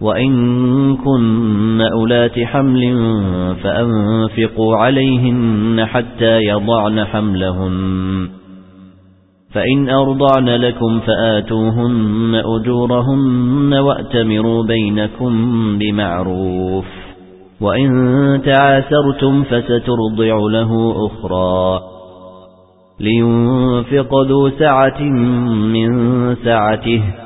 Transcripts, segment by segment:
وَإِن كُنَّ أُولَاتِ حَمْلٍ فَأَنفِقُوا عَلَيْهِنَّ حَتَّى يَضَعْنَ حَمْلَهُنَّ. فَإِنْ أَرْضَعْنَ لَكُمْ فَآتُوهُنَّ أُجُورَهُنَّ وَأْتَمِرُوا بَيْنَكُمْ بِمَعْرُوفٍ. وَإِن تَعَاسَرْتُمْ فَسَتُرْضِعُ لَهُ أُخْرَى. لِيُنفِقْ ذُو سَعَةٍ مِنْ سَعَتِهِ.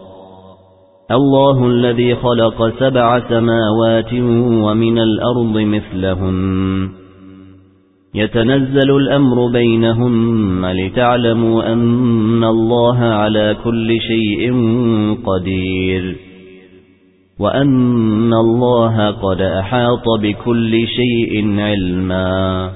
الله الذي خلق سبع سماوات ومن الأرض مثلهن. يتنزل الأمر بينهن لتعلموا أن الله على كل شيء قدير. وأن الله قد أحاط بكل شيء علما.